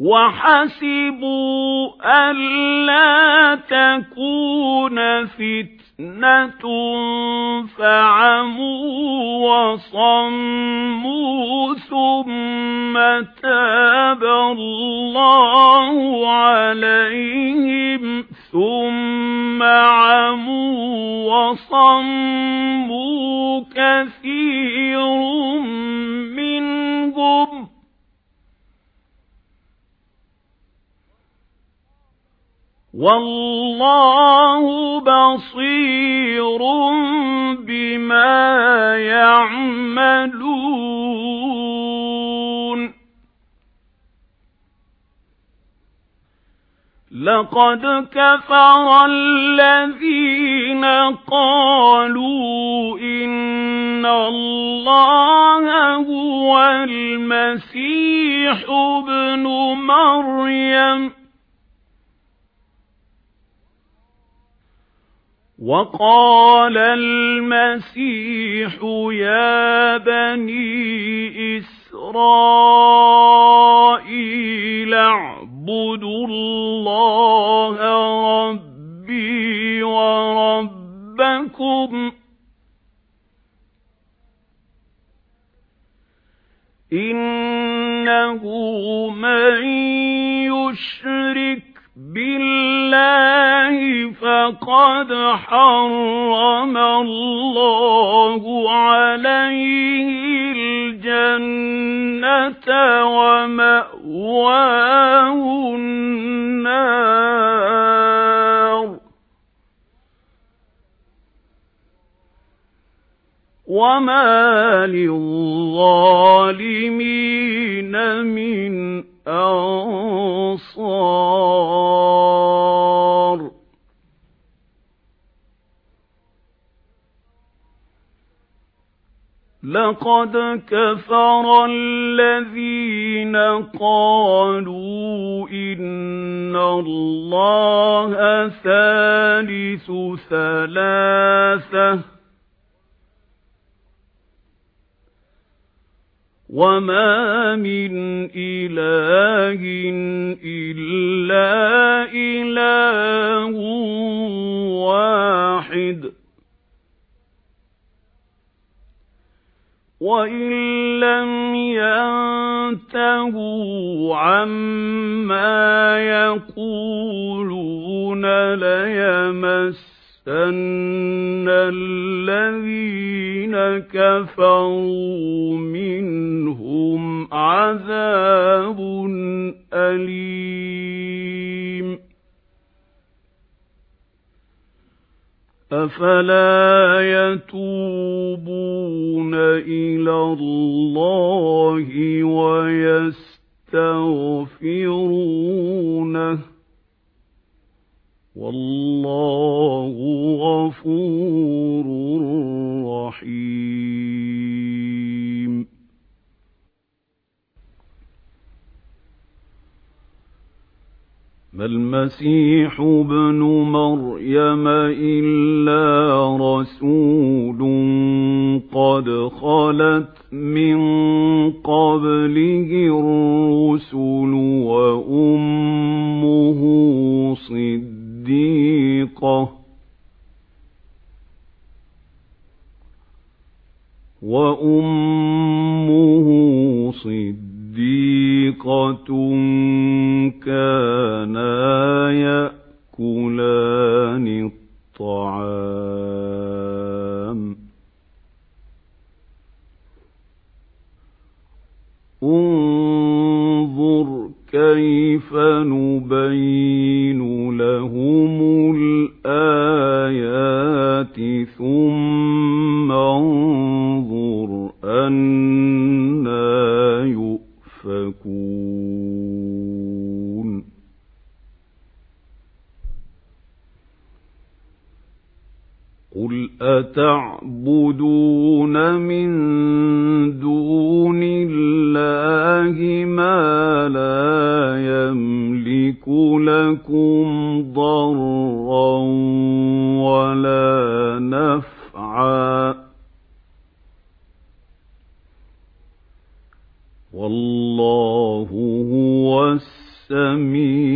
وَحَسِبُوا أَلَّا تَكُونَ فِتْنَةٌ فَعَمُوا وَصَمُّوا ثُمَّ تَابَ اللَّهُ عَلَيْهِمْ ثُمَّ عَمُوا وَصَمُّوا كَثِيرٌ مِنْهُمْ وَاللَّهُ بَصِيرٌ بِمَا يَعْمَلُونَ. لَقَدْ كَفَرَ الَّذِينَ قَالُوا إِنَّ اللَّهَ هُوَ الْمَسِيحُ ابْنُ مَرْيَمَ. وَقَالَ الْمَسِيحُ يَا بَنِي إِسْرَائِيلَ اعْبُدُوا اللَّهَ رَبِّي وَرَبَّكُمْ إِنَّهُ مَن يُشْرِكْ بِاللَّهِ فَقَدْ حَرَّمَ اللَّهُ عَلَيْهِ الْجَنَّةَ وَمَأْوَاهُ النَّارُ. وَمَا لِلظَّالِمِينَ مِنْ أَنصَارٍ. لَقَدْ كَفَرَ الَّذِينَ قَالُوا إِنَّ اللَّهَ ثَالِثُ ثَلَاثَةٍ وَمَا مِنْ إِلَٰهٍ إِلَّا إِلَٰهٌ وَإِن لَّمْ يَنتَهُوا عَمَّا يَقُولُونَ لَيَمَسَّنَّ الَّذِينَ كَفَرُوا مِنْهُمْ عَذَابٌ أَلِيمٌ أَفَلَا يَتُوبُونَ إِلَى اللَّهِ وَيَسْتَغْفِرُونَهُ؟ وَاللَّهُ غَفُورٌ الْمَسِيحُ ابْنُ مَرْيَمَ إِلَّا رَسُولٌ قَدْ خَلَتْ مِن قَبْلِهِ الرُّسُلُ وَأُمُّهُ صِدِّيقَةٌ وَأُمُّهُ صِدِّيقَةٌ انظُرْ كَيْفَ نُبَيِّنُ لَهُمُ الْآيَاتِ ثُمَّ انظُرْ أَنَّىٰ يُؤْفَكُونَ. قُلْ أَتَعْبُدُونَ مِن السَّمِيعِ